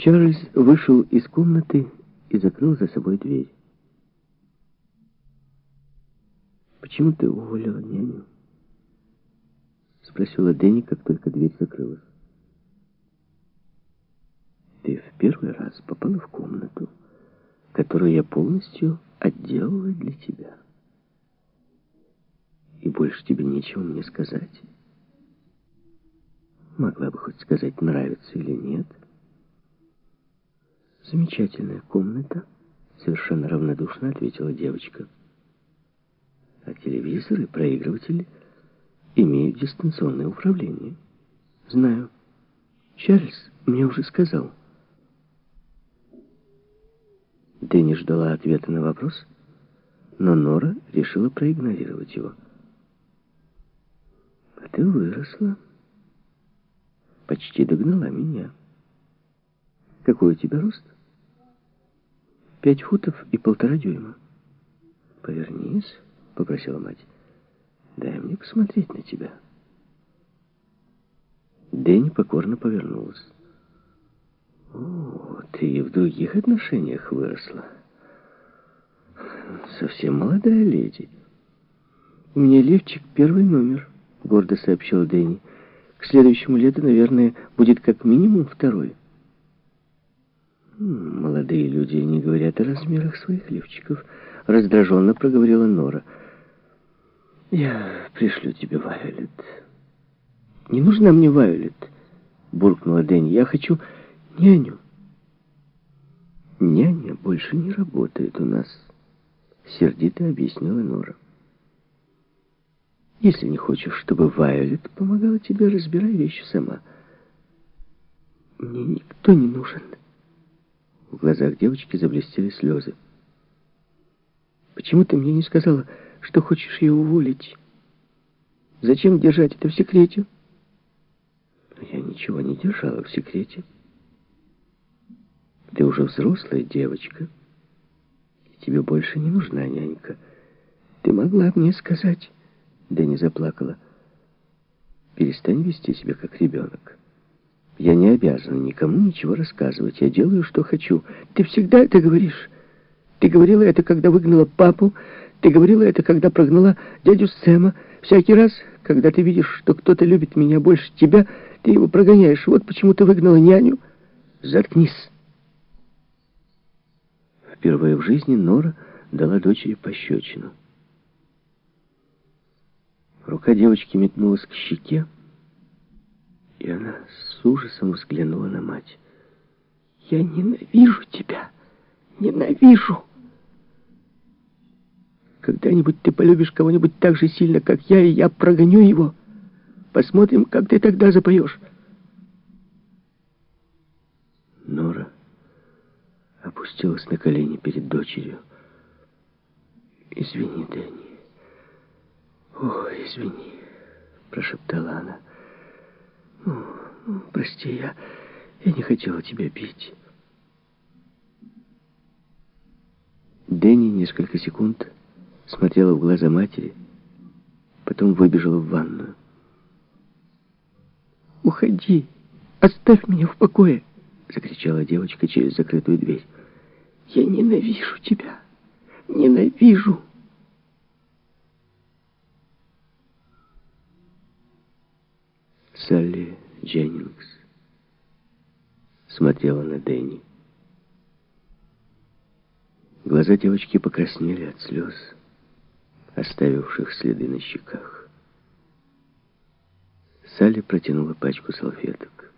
Чарльз вышел из комнаты и закрыл за собой дверь. «Почему ты уволила няню?» Спросила Дэнни, как только дверь закрылась. «Ты в первый раз попала в комнату, которую я полностью отделала для тебя. И больше тебе нечего мне сказать. Могла бы хоть сказать, нравится или нет». «Замечательная комната», — совершенно равнодушно ответила девочка. «А телевизор и проигрыватель имеют дистанционное управление». «Знаю. Чарльз мне уже сказал». Дэнни ждала ответа на вопрос, но Нора решила проигнорировать его. «А ты выросла. Почти догнала меня». «Какой у тебя рост?» Пять футов и полтора дюйма. «Повернись», — попросила мать. «Дай мне посмотреть на тебя». Дэнни покорно повернулась. «О, ты и в других отношениях выросла. Совсем молодая леди». «У меня левчик первый номер», — гордо сообщил Дэнни. «К следующему лету, наверное, будет как минимум второй». «Молодые люди не говорят о размерах своих лифчиков», — раздраженно проговорила Нора. «Я пришлю тебе Вайолет». «Не нужна мне Вайолет», — буркнула Дэнни. «Я хочу няню». «Няня больше не работает у нас», — сердито объяснила Нора. «Если не хочешь, чтобы Вайолет помогала тебе, разбирай вещи сама». «Мне никто не нужен». В глазах девочки заблестели слезы. «Почему ты мне не сказала, что хочешь ее уволить? Зачем держать это в секрете?» «Я ничего не держала в секрете. Ты уже взрослая девочка, и тебе больше не нужна нянька. Ты могла мне сказать...» Дэнни заплакала. «Перестань вести себя как ребенок». Я не обязана никому ничего рассказывать. Я делаю, что хочу. Ты всегда это говоришь. Ты говорила это, когда выгнала папу. Ты говорила это, когда прогнала дядю Сэма. Всякий раз, когда ты видишь, что кто-то любит меня больше тебя, ты его прогоняешь. Вот почему ты выгнала няню. Заткнись. Впервые в жизни Нора дала дочери пощечину. Рука девочки метнулась к щеке, и она с ужасом взглянула на мать. «Я ненавижу тебя! Ненавижу!» «Когда-нибудь ты полюбишь кого-нибудь так же сильно, как я, и я прогоню его. Посмотрим, как ты тогда запоешь». Нора опустилась на колени перед дочерью. «Извини, Дэнни. О, извини», — прошептала она. Прости, я, я не хотела тебя бить. Дэнни несколько секунд смотрела в глаза матери, потом выбежала в ванную. «Уходи! Оставь меня в покое!» — закричала девочка через закрытую дверь. «Я ненавижу тебя! Ненавижу!» Салли Дженнингс смотрела на Дэнни. Глаза девочки покраснели от слез, оставивших следы на щеках. Салли протянула пачку салфеток.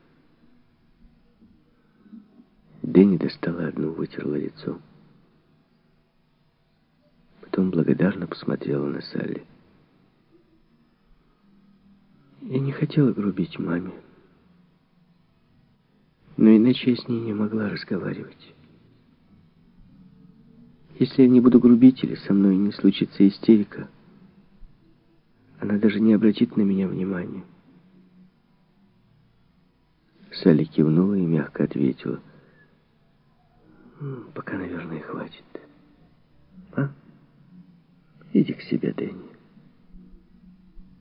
Дэнни достала одну, вытерла лицо. Потом благодарно посмотрела на Салли. Я не хотела грубить маме. Но иначе я с ней не могла разговаривать. Если я не буду грубить или со мной не случится истерика, она даже не обратит на меня внимания. Салли кивнула и мягко ответила. «Пока, наверное, хватит. А? Иди к себе, Дэнни.